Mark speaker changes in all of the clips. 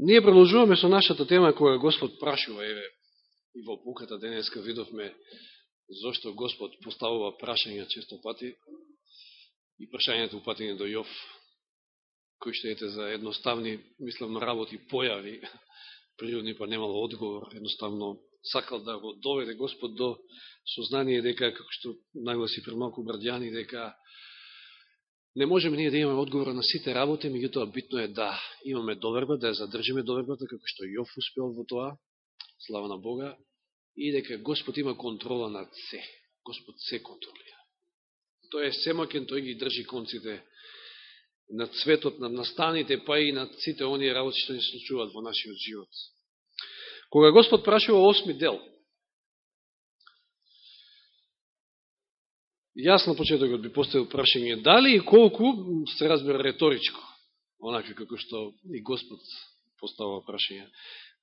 Speaker 1: Ние продолжуваме со нашата тема која Господ прашува, еве, и во пуката денеска видовме зашто Господ поставува прашања често пати и прашањето упатени до Јов, кои што ете за едноставни, мислам, работи, појави, природни па немало одговор, едноставно сакал да го доведе Господ до сознание дека, како што нагласи пред малку брадјани, дека Не можеме ние да имаме одговор на сите работи, меѓутоа битно е да имаме доверба, да ја задржиме довербата, како што Јов успел во тоа, слава на Бога, и дека Господ има контрола над се. Господ се контролира. Тој е семакен, тој ги држи конците над светот, над настаните, па и над сите оние работи што ни случуваат во нашиот живот. Кога Господ прашува осми дел, Јас на почетокот би поставил прашање дали и колку се разбира реторичко, онака како што и Господ поставува прашање.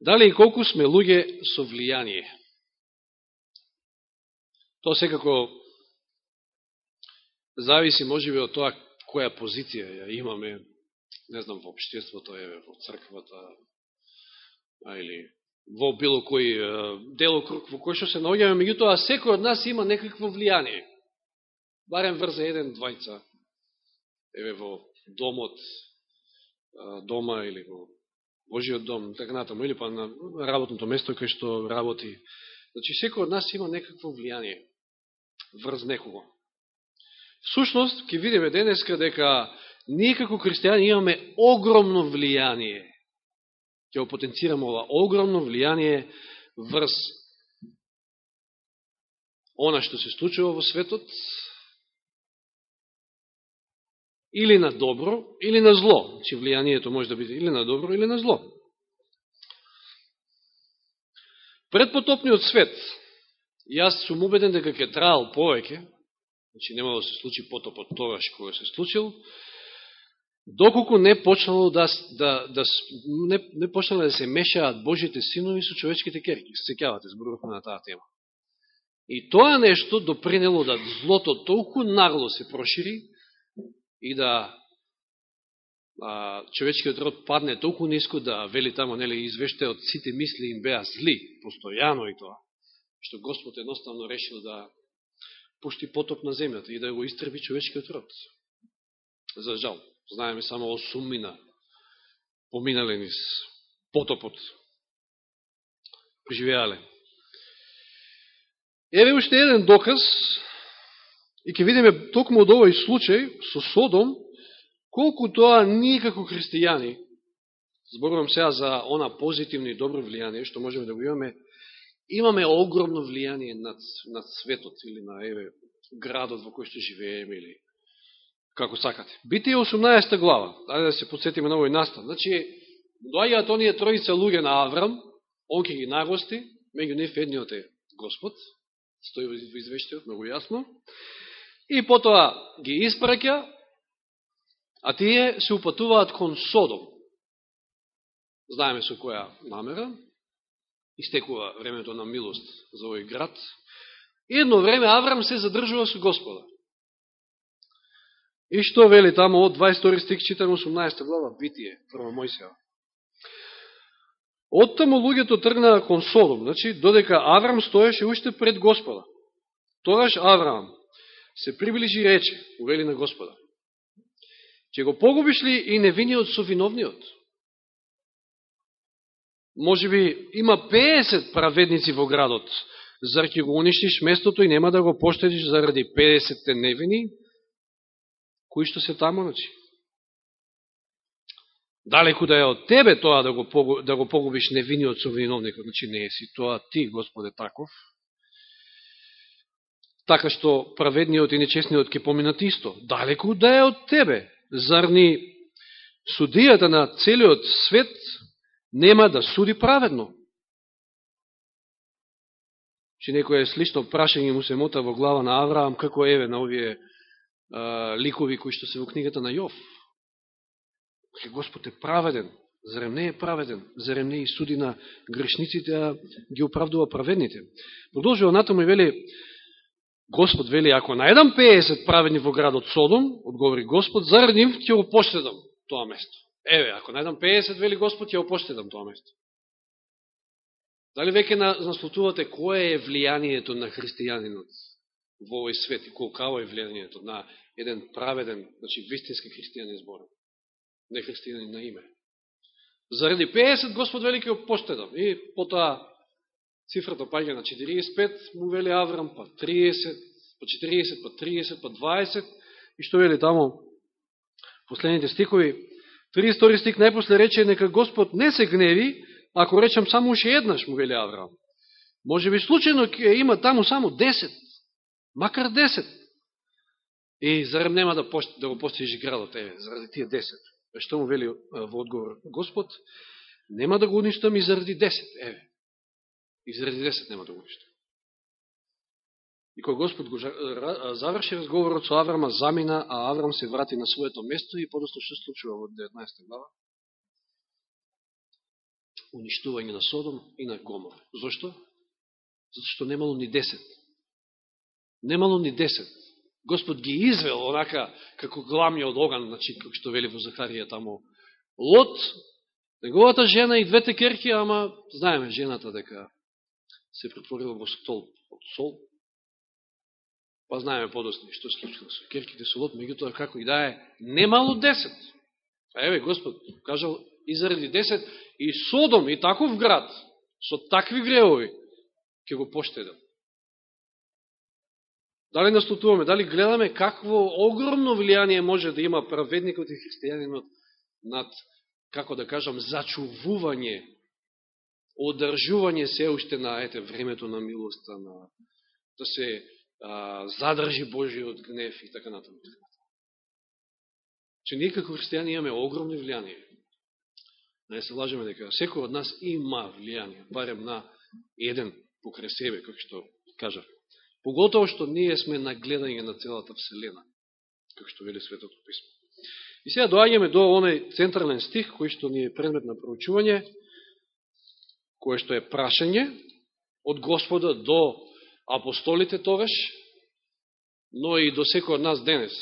Speaker 1: Дали и колку сме луѓе со влијание? Тоа секако зависи можеби од тоа која позиција ја имаме, не знам, во обштеството, еве, во црквата, а, или во било кој делокруг во кој што се наоѓаме, меѓутоа секој од нас има некакво влијание барем врз еден, двајца, еве во домот, дома или во Божиот дом, така натаму, или па на работното место кај што работи. Значи, секој од нас има некакво влијание врз некого. Всушност, ќе видиме денеска дека ние како христијани имаме огромно влијание. Ќе го потенцираме ова огромно влијание врз она што се случува во светот, или на добро, или на зло. Значи, влијанието може да биде или на добро, или на зло. Предпотопниот свет, јас сум убеден дека ќе траал повеќе, значи нема да се случи потопот тогаш кога се случил, доколку не почнало да, да, да не, не почнало да се мешаат Божите синови со човечките керки. Се секјавате, зборувавме на таа тема. И тоа нешто допринело да злото толку нагло се прошири, и да а, човечкиот род падне толку ниско да вели тамо, нели, извеште од сите мисли им беа зли, постојано и тоа, што Господ едноставно решил да пушти потоп на земјата и да го истреби човечкиот род. За жал, знаеме само осумина поминале низ потопот. Преживеале. Еве уште еден доказ И ќе видиме токму од овој случај со Содом, колку тоа ние како христијани, зборувам сега за она позитивно и добро влијание што можеме да го имаме, имаме огромно влијание над, над светот или на еве, градот во кој што живееме или како сакате. Битие 18 глава, да се подсетиме на овој настан. Значи, доаѓаат оние троица луѓе на Аврам, он ќе ги нагости, меѓу нив е Господ, стои во извештиот, многу јасно, И потоа ги испраќа, а тие се упатуваат кон Содом. Знаеме со која намера, истекува времето на милост за овој град. И едно време Аврам се задржува со Господа. И што вели тамо од 22 стих, читам 18 глава, Битие, прва Мојсева. Оттаму луѓето тргнаа кон Содом, значи, додека Аврам стоеше уште пред Господа. Тогаш Аврам се приближи и рече, увели на Господа, ќе го погубиш ли и невиниот со виновниот? Може би има 50 праведници во градот, зар ќе го уништиш местото и нема да го поштедиш заради 50 невини, кои што се тамо, значи? Далеку да е од тебе тоа да го, да го погубиш невиниот со виновникот, значи не е си тоа ти, Господе, таков, така што праведниот и нечестниот ќе поминат исто. Далеку да е од тебе. Зар ни судијата на целиот свет нема да суди праведно? Че некој слично прашање му се мота во глава на Авраам, како еве на овие а, ликови кои што се во книгата на Јов. Ке Господ е праведен, зарем не е праведен, зарем не и суди на грешниците, а ги оправдува праведните. Продолжува натаму и вели, Господ вели, ако најдам 50 праведни во градот Содом, одговори Господ, заради им ќе го тоа место. Еве, ако најдам 50, вели Господ, ќе опоштедам тоа место. Дали веќе наслутувате кое е влијанието на христијанинот во овој свет и колкаво е влијанието на еден праведен, значи вистински христијанин збор, не христијанин на име. Заради 50 Господ вели ќе опоштедам. И потоа цифрата паѓа на 45, му вели Аврам, па 30, па 40, па 30, па 20, и што вели тамо последните стикови, 32 стик најпосле рече, нека Господ не се гневи, ако речам само уште еднаш, му вели Авраам. Може би случайно ќе има таму само 10, макар 10. И зарем нема да, пост, да го постижи градот, е, заради тие 10. Што му вели во одговор Господ? Нема да го уништам и заради 10, еве. И заради 10 нема да го уште. И кога Господ го заврши разговорот со Аврама, замина, а Аврам се врати на своето место и подосно што случува во 19 глава? Уништување на Содом и на Гомор. Зошто? Зато што немало ни 10. Немало ни 10. Господ ги извел онака како гламја од оган, значи како што вели во Захарија тамо. Лот, неговата жена и двете керки, ама знаеме жената дека се претворила во стол од сол, Па знаеме подосни што се случило со керките со Лот, меѓутоа како и да е, немало 10. А еве Господ кажал и заради 10 и Содом и таков град со такви греови ќе го поштедам. Дали наслутуваме, дали гледаме какво огромно влијание може да има праведникот и христијанинот над, како да кажам, зачувување, одржување се уште на ете, времето на милоста, на, да се а, задржи Божиот гнев и така натаму. Че ние како христијани имаме огромно влијание. Не се лажеме дека секој од нас има влијание, барем на еден покрај себе, како што кажа. Поготово што ние сме на гледање на целата Вселена, како што вели Светото Писмо. И сега доаѓаме до оној централен стих, кој што ни е предмет на проучување, кое што е прашање од Господа до апостолите тогаш, но и до секој од нас денес.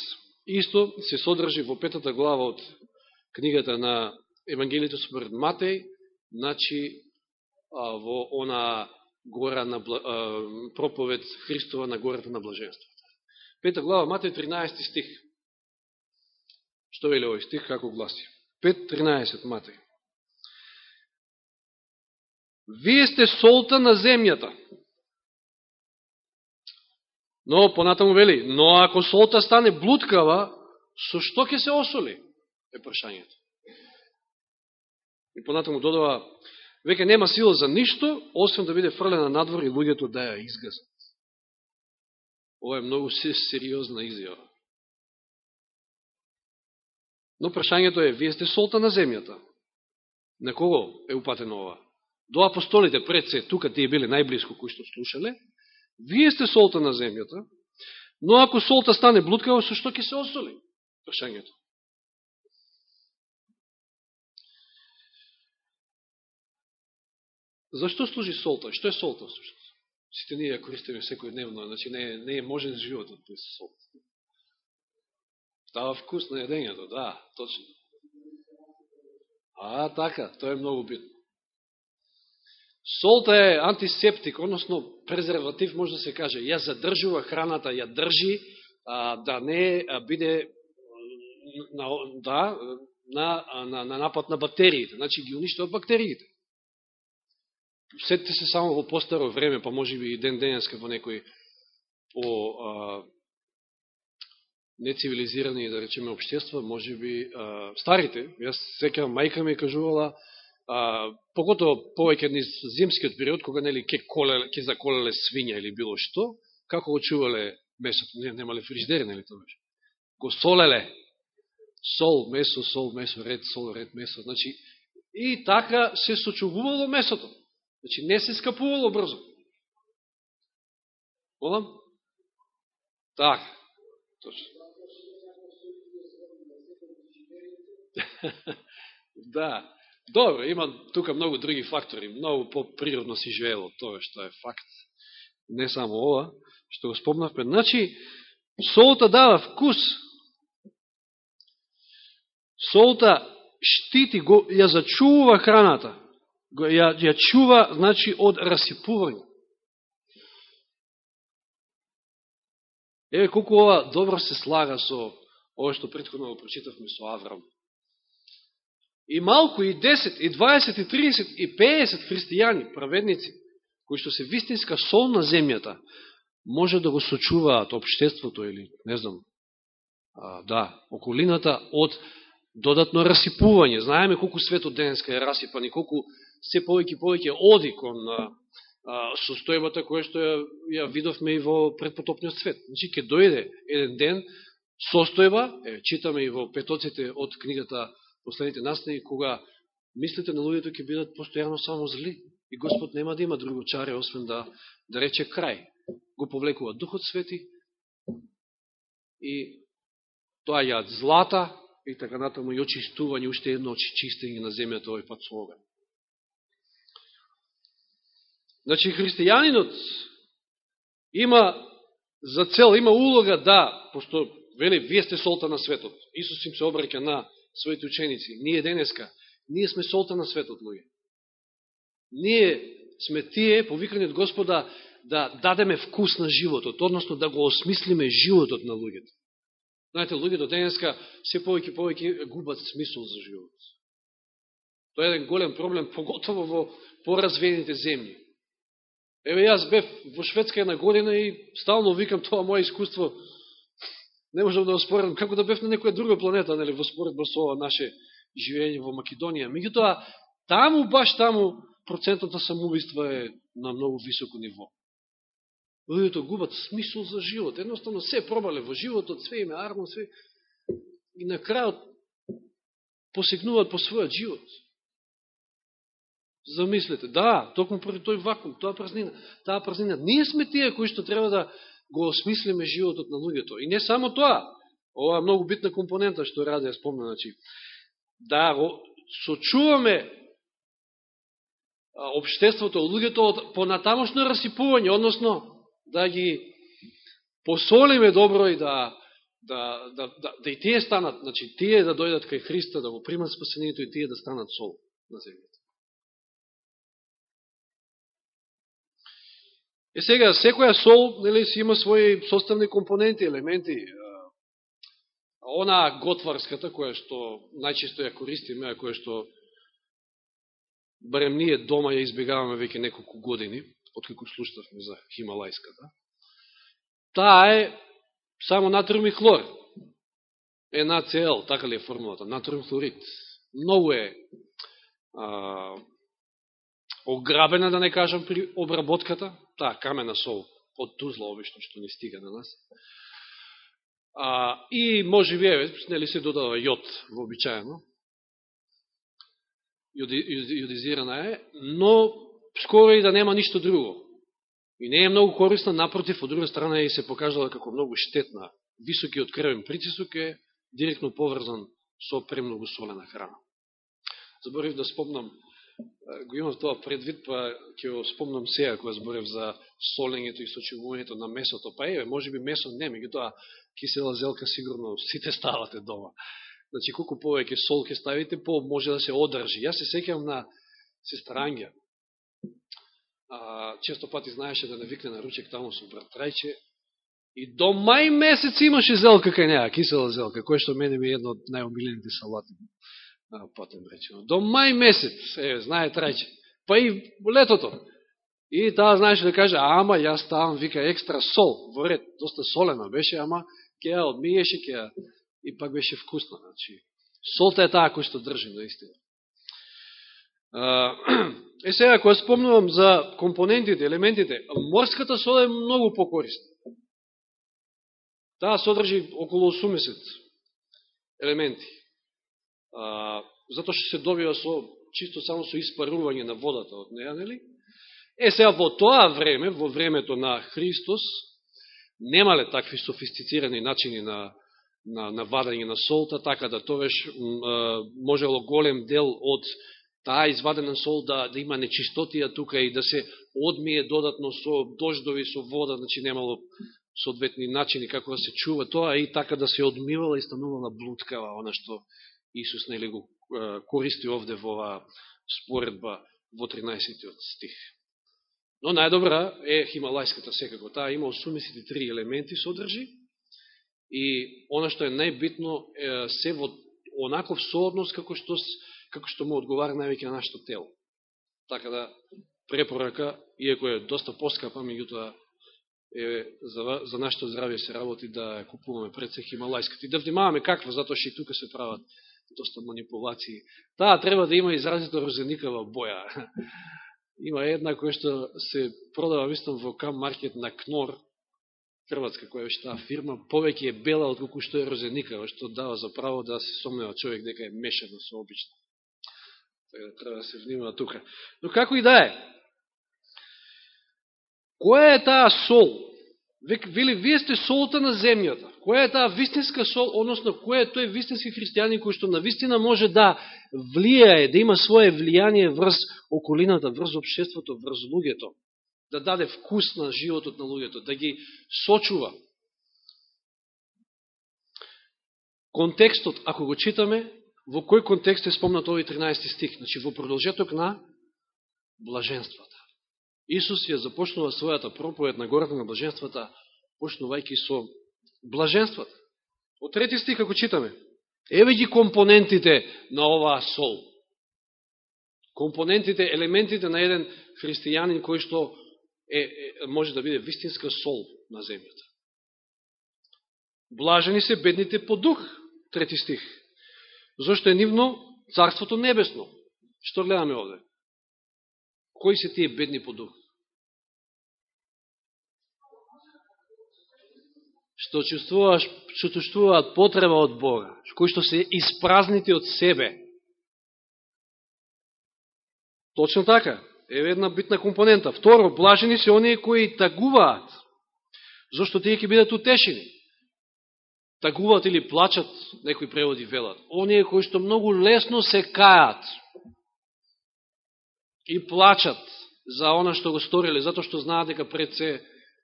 Speaker 1: Исто се содржи во петата глава од книгата на Евангелието според Матеј, значи во она гора на проповед Христова на гората на блаженството. Пета глава Матеј 13 стих. Што вели овој стих, како гласи? 5.13 Матеј. Вие сте солта на земјата. Но, понатаму вели, но ако солта стане блудкава, со што ќе се осоли? Е прашањето. И понатаму додава, веќе нема сила за ништо, освен да биде фрлена надвор и луѓето да ја изгазат. Ова е многу сериозна изјава. Но прашањето е, вие сте солта на земјата. На кого е упатено ова? До апостолите пред се, тука тие биле најблиско кои што слушале, Вие сте солта на земјата, но ако солта стане блудкава, со што ќе се осоли? Прашањето. Зашто служи солта? Што е солта. Сите ние користиме секој дневно, значи не, не е можен животот без солта. Става вкус на јадењето, да, точно. А, така, тоа е многу битно. Солта е антисептик, односно презерватив, може да се каже. Ја задржува храната, ја држи, а, да не а, биде на, да, на, на, на напад на бактериите. Значи ги уништува бактериите. Сетите се само во постаро време, па може би и ден денеска во некој по а, нецивилизирани, да речеме, обштества, може би а, старите, јас секам мајка ми кажувала, а, поготово повеќе низ зимскиот период, кога нели ке, коле, ке заколеле свиња или било што, како го чувале месото, не, немале фриждери, нели тоа беше. Го солеле, сол, месо, сол, месо, ред, сол, ред, месо, значи, и така се сочувувало месото. Значи, не се скапувало брзо. Молам? Така, точно. да, Добро, има тука многу други фактори, многу по-природно си живело тоа што е факт. Не само ова, што го спомнавме. Значи, солта дава вкус. Солта штити, го, ја зачува храната. Го, ја, ја чува, значи, од расипување. Еве колку ова добро се слага со ова што предходно го прочитавме со Аврам. И малку, и 10, и 20, и 30, и 50 христијани, праведници, кои што се вистинска сол на земјата, може да го сочуваат обштеството или, не знам, а, да, околината од додатно расипување. Знаеме колку светот денеска е расипан и колку се повеќе повеќе оди кон а, состојбата која што ја, ја видовме и во предпотопниот свет. Значи, ќе дојде еден ден состојба, е, читаме и во петоците од книгата Последните настави, кога мислите на луѓето ќе бидат постојано само зли. И Господ нема да има друго чаре, освен да, да рече крај. Го повлекува Духот Свети и тоа јад злата и така натаму и очистување, уште едно очистење на земјата овој пат со оган. Значи, христијанинот има за цел, има улога да, пошто, вели, вие сте солта на светот. Исус им се обрека на своите ученици. Ние денеска, ние сме солта на светот, луѓе. Ние сме тие, повикани од Господа, да дадеме вкус на животот, односно да го осмислиме животот на луѓето. Знаете, луѓето денеска се повеќе повеќе губат смисол за живот. Тоа е еден голем проблем, поготово во поразвените земји. Еве јас бев во Шведска една година и стално викам тоа моје искуство. Не можам да оспорам како да бев на некоја друга планета, нели, во споредба со ова наше живење во Македонија. Меѓутоа, таму, баш таму, процентот на самоубиство е на многу високо ниво. Луѓето губат смисол за живот. Едноставно се пробале во животот, све име армон, све. И на крајот посегнуваат по својот живот. Замислете, да, токму пред тој вакуум, тоа празнина, таа празнина. Ние сме тие кои што треба да го осмислиме животот на луѓето. И не само тоа, ова е многу битна компонента што ради ја спомна, значи, да го сочуваме обштеството, луѓето од понатамошно расипување, односно да ги посолиме добро и да, да, да, да, да и тие станат, значи тие да дојдат кај Христа, да го примат спасението и тие да станат сол на земјата. Е сега, секоја сол нели, си има своји составни компоненти, елементи. Она готварската, која што најчесто ја користиме, а која што барем ние дома ја избегаваме веќе неколку години, откако слушавме за Хималајската, таа е само натриум и хлор. Е NaCl, така ли е формулата? натриум хлорид. Многу е а, ограбена, да не кажам, при обработката, таа камена сол од тузла, обично, што не стига на нас. А, и може би, еве, нели се додава јод вообичаено, јодизирана е, но скоро и да нема ништо друго. И не е многу корисна, напротив, од друга страна и се покажала како многу штетна. Високиот крвен притисок е директно поврзан со премногу солена храна. Заборив да спомнам го имам тоа предвид, па ќе го спомнам сега кога зборев за солењето и сочувувањето на месото. Па еве, може би месо не, тоа кисела зелка сигурно сите ставате дома. Значи, колку повеќе сол ќе ставите, по може да се одржи. Јас се сеќам на сестра Ангја. А, често пати знаеше да навикне на ручек таму со брат Трајче. И до мај месец имаше зелка кај неа, кисела зелка, која што мене ми е едно од најомилените салати потем речено. До мај месец, е, знае трајче. Па и летото. И таа знаеше да каже, ама јас ставам, вика, екстра сол, во ред, доста солена беше, ама ке ја одмиеше, ке ја, и пак беше вкусна. Значи, солта е таа кој што држи, наистина. Е сега, кога спомнувам за компонентите, елементите, морската сол е многу покорисна. Таа содржи околу 80 елементи затоа што се добива со чисто само со испарување на водата од неја, нели? Е, сега во тоа време, во времето на Христос, немале такви софистицирани начини на, на, на вадење на солта, така да веш можело голем дел од таа извадена сол да, да има нечистотија тука и да се одмие додатно со дождови, со вода, значи немало соодветни начини како да се чува тоа и така да се одмивала и станувала блудкава, она што Исус нели го користи овде во оваа споредба во 13 стих. Но најдобра е хималајската секако. Таа има 83 елементи содржи и она што е најбитно е се во онаков сооднос како што, како што му одговара највеќе на нашето тело. Така да препорака, иако е доста поскапа, меѓутоа е, за, за нашето здравје се работи да купуваме пред се хималајската. И да внимаваме каква, затоа што и тука се прават доста манипулации. Таа треба да има изразито розеникава боја. Има една која што се продава, мислам, во кам маркет на Кнор, Хрватска, која беше таа фирма, повеќе е бела од колку што е розеникава, што дава за право да се сомнева човек дека е мешано со обично. Така да треба да се внимава тука. Но како и да е, која е таа сол? Вели, вие сте солта на земјата. Која е таа вистинска сол, односно, кој е тој вистински христијанин кој што на вистина може да влијае, да има своје влијание врз околината, врз обшеството, врз луѓето, да даде вкус на животот на луѓето, да ги сочува. Контекстот, ако го читаме, во кој контекст е спомнат овој 13 стих? Значи, во продолжеток на блаженството. Исус ја започнува својата проповед на гората на блаженствата, почнувајќи со блаженствата. Од трети стих, како читаме, еве ги компонентите на оваа сол. Компонентите, елементите на еден христијанин кој што е, е, може да биде вистинска сол на земјата. Блажени се бедните по дух, трети стих. Зошто е нивно Царството Небесно. Што гледаме овде? Кои се тие бедни по дух? Што чувствуваш, што чувствуваат потреба од Бога, кои што се испразнити од себе. Точно така, е една битна компонента. Второ, блажени се оние кои тагуваат, зашто тие ќе бидат утешени. Тагуваат или плачат, некои преводи велат. Оние кои што многу лесно се кајат и плачат за она што го сториле, затоа што знаат дека пред се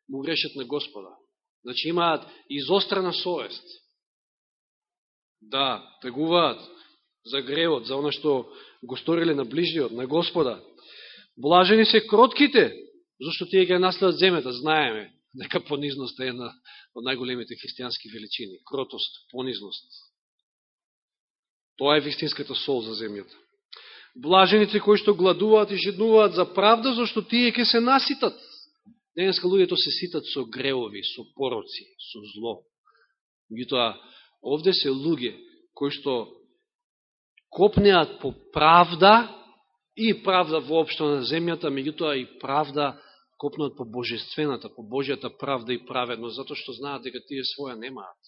Speaker 1: му грешат на Господа. Значи имаат изострена совест. Да, тегуваат за гревот, за она што го сториле на ближниот, на Господа. Блажени се кротките, зашто тие ги наследат земјата, знаеме дека понизност е една од најголемите христијански величини. Кротост, понизност. Тоа е вистинската сол за земјата. Блажените кои што гладуваат и жеднуваат за правда, зашто тие ќе се наситат. Денеска луѓето се ситат со греови, со пороци, со зло. Меѓутоа, овде се луѓе кои што копнеат по правда и правда воопшто на земјата, меѓутоа и правда копнат по божествената, по Божијата правда и праведност, затоа што знаат дека тие своја немаат.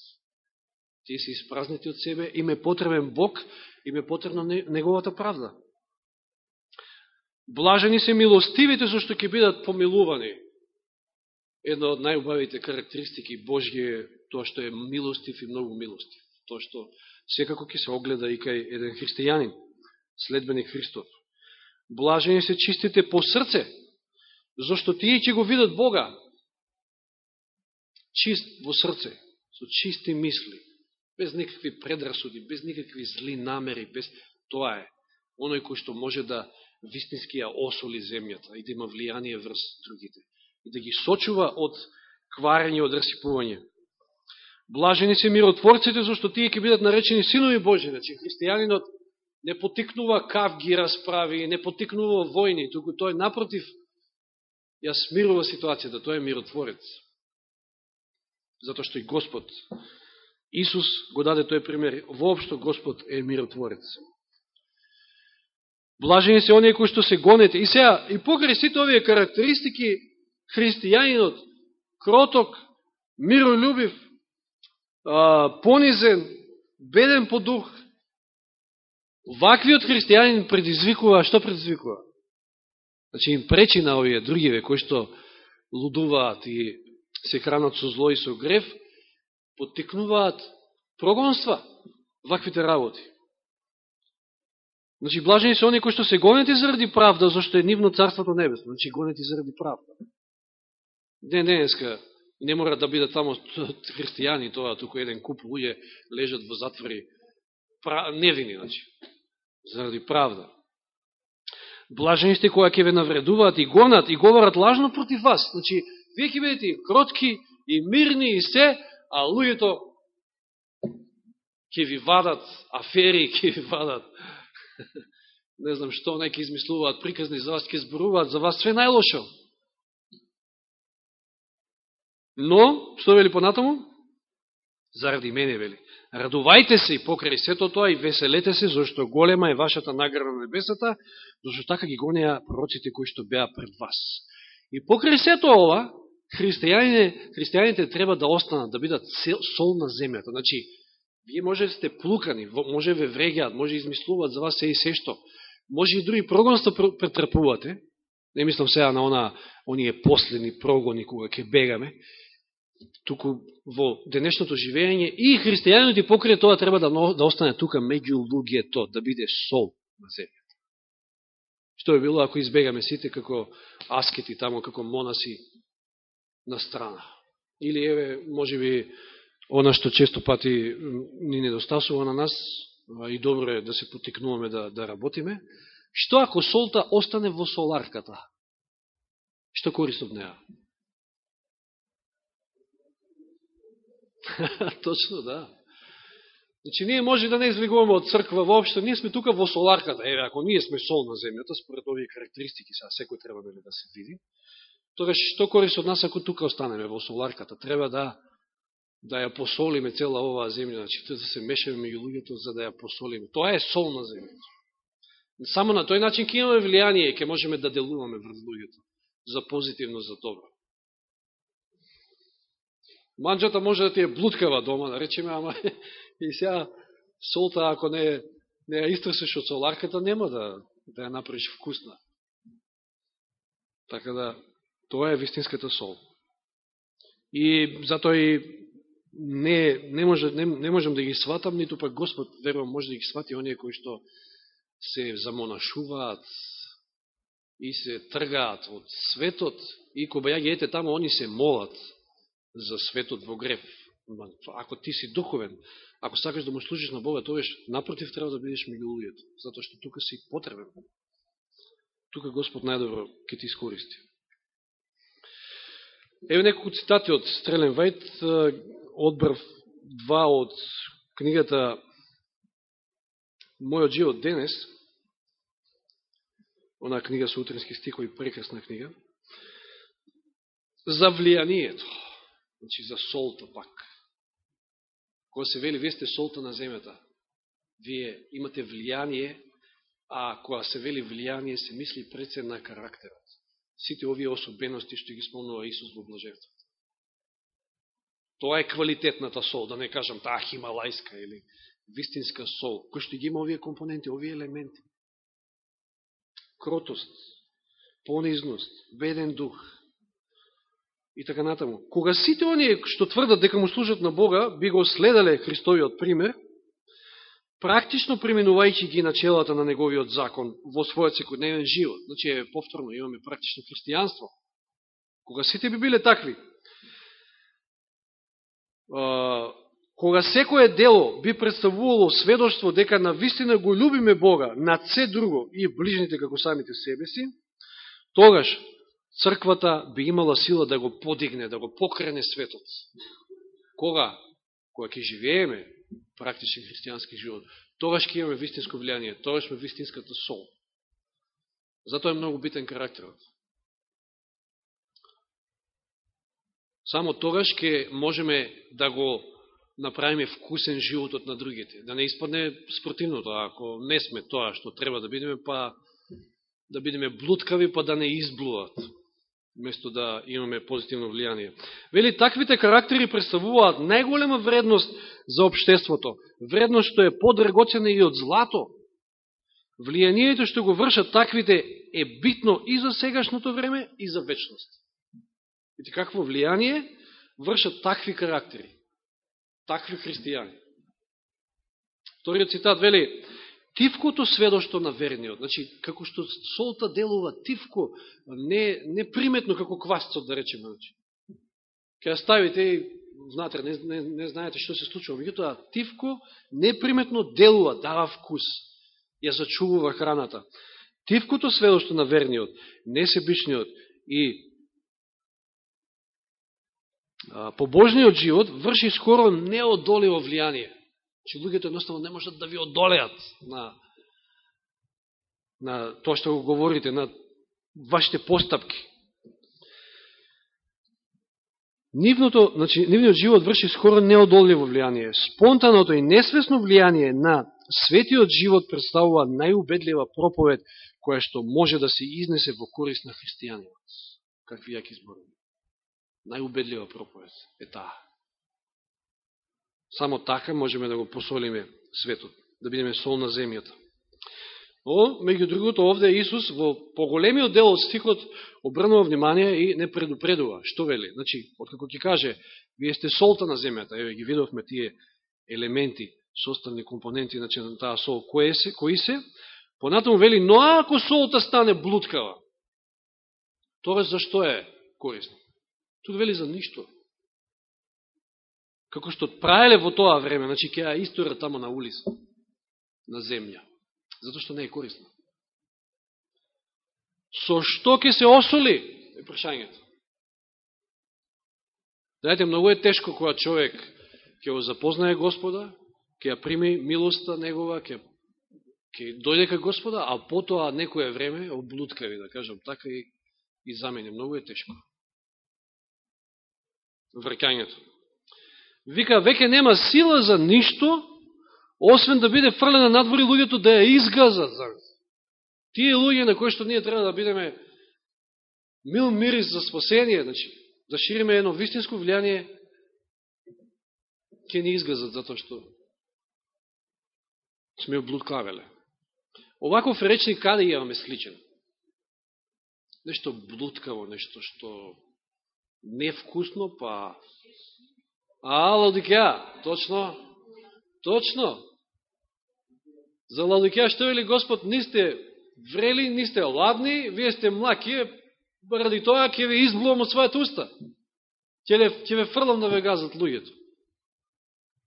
Speaker 1: Тие се испразнати од себе, им е потребен Бог, им е потребна неговата правда. Блажени се милостивите, зашто ќе бидат помилувани. Една од најубавите карактеристики Божје е тоа што е милостив и многу милостив. Тоа што секако ќе се огледа и кај еден христијанин, следбеник Христов. Блажени се чистите по срце, зашто тие ќе го видат Бога. Чист во срце, со чисти мисли, без никакви предрасуди, без никакви зли намери, без тоа е. Оној кој што може да вистински ја осоли земјата и да има влијание врз другите. И да ги сочува од кварење, од расипување. Блажени се миротворците, зашто тие ќе бидат наречени синови Божи. Значи, христијанинот не потикнува кав ги расправи, не потикнува војни, туку тој напротив ја смирува ситуацијата, тој е миротворец. Затоа што и Господ, Исус го даде тој пример, воопшто Господ е миротворец. Блажени се оние кои што се гонете. И сега, и покрај сите овие карактеристики, христијанинот, кроток, миролюбив, понизен, беден по дух, ваквиот христијанин предизвикува, што предизвикува? Значи им пречи на овие другиве кои што лудуваат и се хранат со зло и со греф, поттикнуваат прогонства, ваквите работи. Значи, блажени се они кои што се гонети заради правда, зашто е нивно царството небесно. Значи, гонети заради правда. Ден денеска не мора да бидат само христијани тоа, туку еден куп луѓе лежат во затвори невини, значи, заради правда. Блажени сте која ќе ве навредуваат и гонат и говорат лажно против вас. Значи, вие ќе бидете кротки и мирни и се, а луѓето ќе ви вадат афери, ќе ви вадат не знам што, неки измислуваат приказни за вас, ќе зборуваат за вас све најлошо. Но, што вели понатаму? Заради мене, вели. Радувајте се и покрај сето тоа и веселете се, зашто голема е вашата награда на небесата, зашто така ги гонеа пророците кои што беа пред вас. И покрај сето ова, христијаните, христијаните треба да останат, да бидат сол на земјата. Значи, вие може да сте плукани, може ве врегеат, може измислуваат за вас се и се што. Може и други прогонства претрпувате. Не мислам сега на она, оние последни прогони кога ќе бегаме туку во денешното живење и христијаните покрај тоа треба да, да остане тука меѓу луѓето, да биде сол на земјата. Што би било ако избегаме сите како аскети тамо, како монаси на страна? Или еве, може би, она што често пати ни недостасува на нас, и добро е да се потикнуваме да, да работиме, што ако солта остане во соларката? Што корист од неа? Точно, да. Значи, ние може да не излегуваме од црква воопшто, ние сме тука во соларката. Еве, ако ние сме сол на земјата, според овие карактеристики, сега секој треба да се види, тогаш што корист од нас ако тука останеме во соларката? Треба да да ја посолиме цела оваа земја, значи да се мешаме меѓу луѓето за да ја посолиме. Тоа е сол на земјата. Само на тој начин ќе имаме влијание и ќе можеме да делуваме врз луѓето за позитивно, за добро. Манджата може да ти е блудкава дома, да речеме, ама и сега солта, ако не, не ја истрсеш од соларката, нема да, да ја направиш вкусна. Така да, тоа е вистинската сол. И затоа и не, не, може, не, не можем да ги сватам, ниту пак Господ, верувам, може да ги свати оние кои што се замонашуваат и се тргаат од светот, и кога ја ги ете тамо, они се молат за светот во греф. Ако ти си духовен, ако сакаш да му служиш на Бога, тоа напротив треба да бидеш меѓу луѓето, затоа што тука си потребен. Тука Господ најдобро ќе ти искористи. Еве неколку цитати од Стрелен Вајт, одбрв два од книгата Мојот живот денес, она книга со утренски стихови, прекрасна книга, за влијанието. Значи, за солта пак. Кога се вели, вие сте солта на земјата, вие имате влијание, а кога се вели влијание, се мисли прецен на карактерот. Сите овие особености што ги спомнува Исус во блажевството. Тоа е квалитетната сол, да не кажам таа хималајска или вистинска сол, кој што ги има овие компоненти, овие елементи. Кротост, понизност, беден дух, и така натаму. Кога сите оние што тврдат дека му служат на Бога, би го следале Христовиот пример, практично применувајќи ги начелата на неговиот закон во својот секојдневен живот. Значи, повторно, имаме практично христијанство. Кога сите би биле такви, кога секое дело би представувало сведоштво дека на вистина го любиме Бога над се друго и ближните како самите себе си, тогаш црквата би имала сила да го подигне, да го покрене светот. Кога? Кога ќе живееме практичен христијански живот, тогаш ќе имаме вистинско влијание, тогаш сме вистинската сол. Затоа е многу битен карактерот. Само тогаш ќе можеме да го направиме вкусен животот на другите. Да не испадне спротивното, ако не сме тоа што треба да бидеме, па да бидеме блудкави, па да не изблуват место да имаме позитивно влијание. Вели, таквите карактери представуваат најголема вредност за обштеството. Вредност што е подрагоцена и од злато. Влијанието што го вршат таквите е битно и за сегашното време, и за вечност. Видите какво влијание вршат такви карактери, такви христијани. Вториот цитат вели, тивкото сведошто на верниот. Значи, како што солта делува тивко, не, не приметно како квасцот, да речеме. Значи. Ке ја ставите и внатре, не, не, не знаете што се случува. Меѓутоа, Тивко неприметно делува, дава вкус, ја зачувува храната. Тивкото сведошто на верниот, несебичниот и побожниот живот врши скоро неодоливо влијание. Че луѓето едноставно не можат да ви одолеат на, на тоа што го говорите, на вашите постапки. Нивното, значи, нивниот живот врши скоро неодоливо влијание. Спонтаното и несвесно влијание на светиот живот представува најубедлива проповед која што може да се изнесе во корист на христијанинот. Какви јаки зборови. Најубедлива проповед е таа. Само така можеме да го посолиме светот, да бидеме сол на земјата. Но, меѓу другото, овде Исус во поголемиот дел од стихот обрнува внимание и не предупредува. Што вели? Значи, откако ќе каже, вие сте солта на земјата, еве ги видовме тие елементи, составни компоненти значи, на таа сол, кои се, кои се, понатаму вели, но ако солта стане блудкава, тоа зашто е корисно? Тут вели за ништо. Како што праеле во тоа време, значи ќе ја истора тамо на улица, на земја затоа што не е корисно. Со што ќе се осоли? Е прашањето. Знаете, многу е тешко кога човек ќе го запознае Господа, ќе ја прими милоста негова, ќе ќе дојде кај Господа, а потоа некое време облуткави, да кажам така и, и замени. Многу е тешко. Вркањето. Вика, веќе нема сила за ништо, освен да биде фрлена надвори луѓето да ја изгазат. Тие луѓе на кои што ние треба да бидеме мил мирис за спасение, значи, да шириме едно вистинско влијание, ќе ни изгазат затоа што сме облудкавеле. Оваков речник каде имаме сличен? Нешто блудкаво, нешто што невкусно, па... А, Лаудикеа, точно, точно. За Ладикеја што вели Господ, нисте врели, нисте ладни, вие сте млаки, ради тоа ќе ви изблувам од својата уста. Ќе ве, ќе ве фрлам да ве газат луѓето.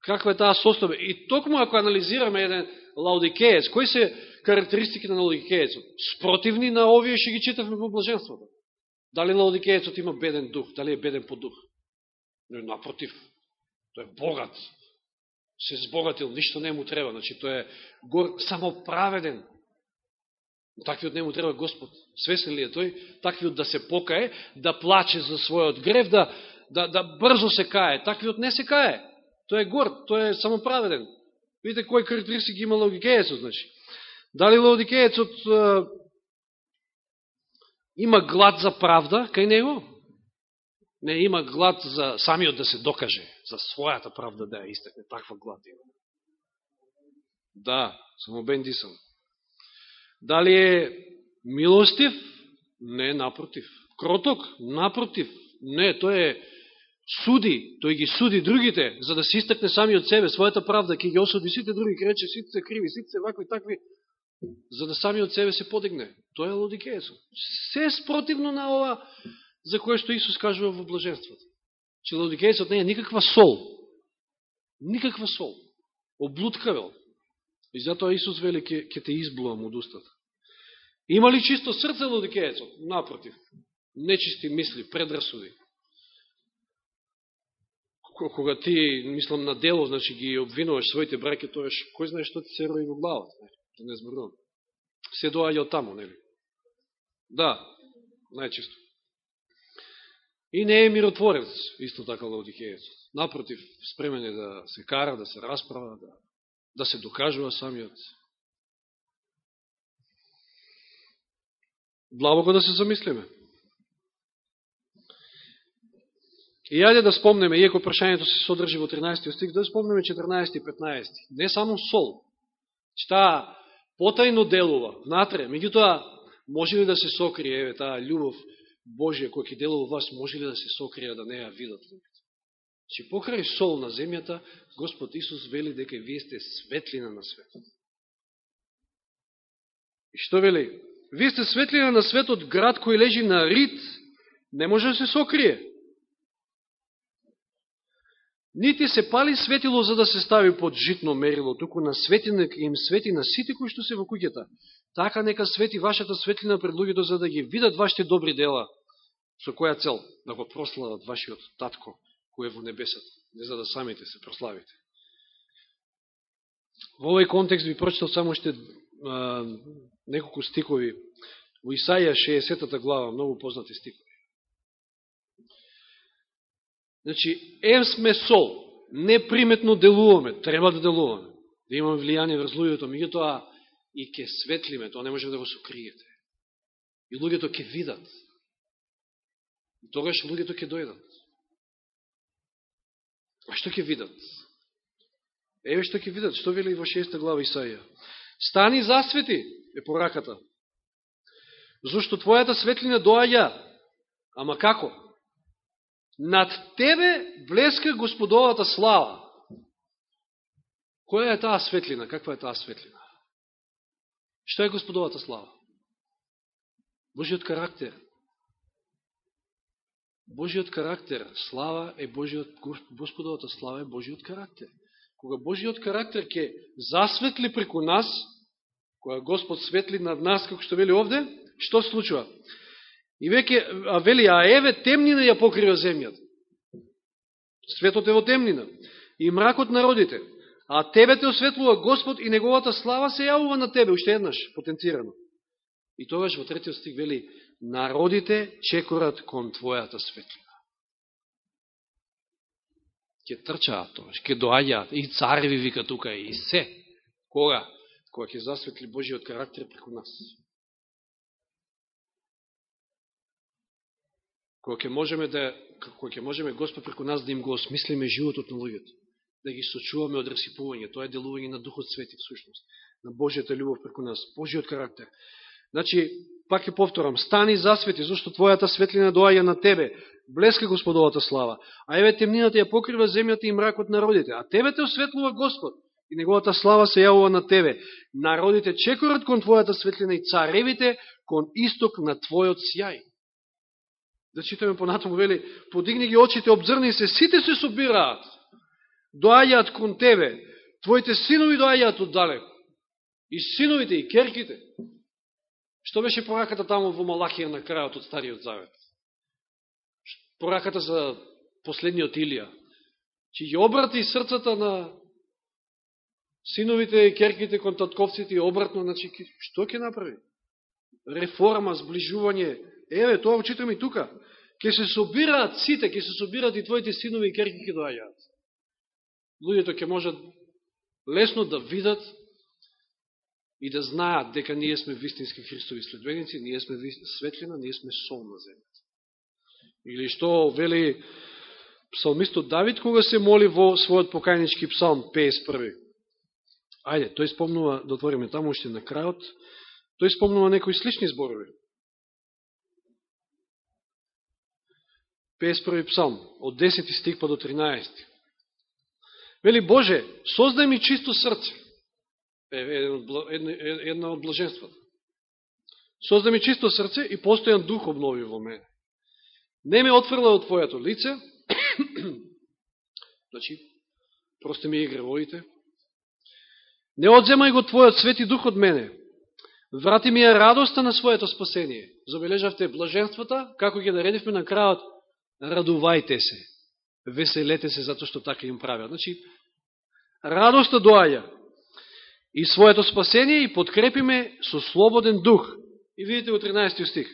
Speaker 1: Каква е таа состојба? И токму ако анализираме еден лаудикеец, кои се карактеристики на лаудикеецот? Спротивни на овие што ги читавме во блаженството. Дали Лаодикејецот има беден дух? Дали е беден по дух? Не, напротив. Тој е богат се збогатил, ништо не му треба, значи тој е гор, самоправеден. Таквиот не му треба Господ. Свесен ли е тој? Таквиот да се покае, да плаче за својот грев, да, да, да брзо се кае. Таквиот не се кае. Тој е горд, тој е самоправеден. Видите кој карактеристики има Лаодикејецот, значи. Дали логикеецот има глад за правда кај него? не има глад за самиот да се докаже, за својата правда да ја истекне. Таква глад има. Да, само бендисан. Дали е милостив? Не, напротив. Кроток? Напротив. Не, тој е суди, тој ги суди другите, за да се истакне сами од себе, својата правда, ќе ги осуди сите други, ќе сите се криви, сите се вакви такви, за да сами од себе се подигне. Тоа е лодикеесо. Се спротивно на ова за кое што Исус кажува во блаженството. Че лаудикејцот не е никаква сол. Никаква сол. Облуткавел. И затоа Исус вели ке, ке те изблувам од устата. Има ли чисто срце лаудикејцот? Напротив. Нечисти мисли, предрасуди. Кога ти, мислам, на дело, значи ги обвинуваш своите браке, тоа кој знае што ти се рои во главата. Да не зборувам. Се доаѓа од таму нели? Да, најчисто. И не е миротворец, исто така Лаудикејецот. Напротив, спремен е да се кара, да се расправа, да, да се докажува самиот. Длабоко да се замислиме. И јаде да спомнеме, иеко прашањето се содржи во 13 стих, да спомнеме 14 и 15. Не само сол, че таа потајно делува внатре, меѓутоа може ли да се сокрие еве таа љубов Божија која ќе делува вас, може ли да се сокрие да не ја видат луѓето? Че покрај сол на земјата, Господ Исус вели дека вие сте светлина на светот. И што вели? Вие сте светлина на светот, град кој лежи на рит, не може да се сокрие. Нити се пали светило за да се стави под житно мерило, туку на светлина им свети на сите кои што се во куќата. Така нека свети вашата светлина пред луѓето за да ги видат вашите добри дела. Со која цел? Да го прослават вашиот татко кој е во небесата, не за да самите се прославите. Во овој контекст ви прочитал само ще а, неколку стикови во Исаија 60 глава, многу познати стикови. Значи, ем сме сол, неприметно делуваме, треба да делуваме, да имаме влијание врз луѓето, меѓутоа и ке светлиме, тоа не може да го сокриете. И луѓето ке видат. И тогаш луѓето ке дојдат. А што ке видат? Еве што ќе видат, што вели во 6 глава Исаија. Стани засвети, е пораката. Зошто твојата светлина доаѓа, ама како? Над тебе блеска Господовата слава. Која е таа светлина? Каква е таа светлина? Што е Господовата слава? Божиот карактер. Божиот карактер, слава е Божиот, Господовата слава е Божиот карактер. Кога Божиот карактер ќе засветли преку нас, кога Господ светли над нас, како што вели овде, што се случува? И веќе, а вели, а еве темнина ја покрива земјата. Светот е во темнина. И мракот народите. А тебе те осветлува Господ и неговата слава се јавува на тебе, уште еднаш, потенцирано. И тогаш во третиот стих вели, народите чекорат кон твојата светлина. Ке трчаат тогаш, ке доаѓаат, и цареви вика тука, и се. Кога? Кога ќе засветли Божиот карактер преку нас. Кога ќе можеме да кога ќе можеме Господ преку нас да им го осмислиме животот на луѓето, да ги сочуваме од расипување, тоа е делување на Духот Свети всушност, на Божјата љубов преку нас, Божјиот карактер. Значи, пак ќе повторам, стани засвети, зашто твојата светлина доаѓа на тебе, блеска Господовата слава, а еве темнината ја покрива земјата и мракот народите, а тебе те осветлува Господ и неговата слава се јавува на тебе. Народите чекорат кон твојата светлина и царевите кон исток на твојот сјај да читаме понатаму, вели, подигни ги очите, обзрни се, сите се собираат, доаѓаат кон тебе, твоите синови доаѓаат оддалеку, и синовите, и керките. Што беше пораката таму во Малахија на крајот од Стариот Завет? Пораката за последниот Илија. Че ги обрати срцата на синовите и керките кон татковците и обратно, значи, што ќе направи? Реформа, сближување, Еве, тоа учитаме и тука. Ке се собираат сите, ке се собираат и твоите синови и керки ке доаѓаат. Луѓето ќе можат лесно да видат и да знаат дека ние сме вистински Христови следбеници, ние сме светлина, ние сме сол на земјата. Или што вели псалмистот Давид кога се моли во својот покајнички псалм 51. Ајде, тој спомнува, да отвориме таму уште на крајот, тој спомнува некои слични зборови. 51 псалм, од 10 стих па до 13. Вели, Боже, создај ми чисто срце. Една од блаженствата. Создај ми чисто срце и постојан дух обнови во мене. Не ме отфрла од Твојато лице, значи, просто ми игре воите. Не одземај го Твојот свети дух од мене. Врати ми ја радоста на своето спасение. Забележавте блаженствата, како ги наредивме на крајот радувајте се, веселете се затоа што така им правят. Значи, радоста доаѓа и своето спасение и подкрепиме со слободен дух. И видите во 13 стих.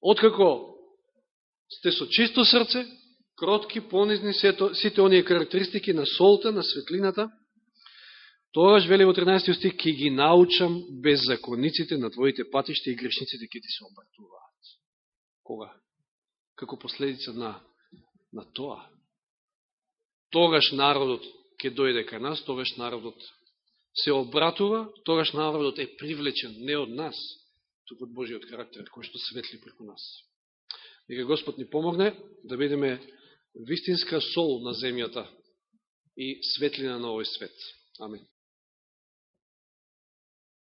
Speaker 1: Откако сте со чисто срце, кротки, понизни, сите оние карактеристики на солта, на светлината, Тогаш, вели во 13 стих, ки ги научам беззакониците на твоите патиште и грешниците ки ти се обратуваат. Кога? Како последица на, на тоа. Тогаш народот ќе дојде кај нас, тогаш народот се обратува, тогаш народот е привлечен не од нас, туку од Божиот карактер, кој што светли преку нас. Нека Господ ни помогне да бидеме вистинска сол на земјата и светлина на овој свет. Амин.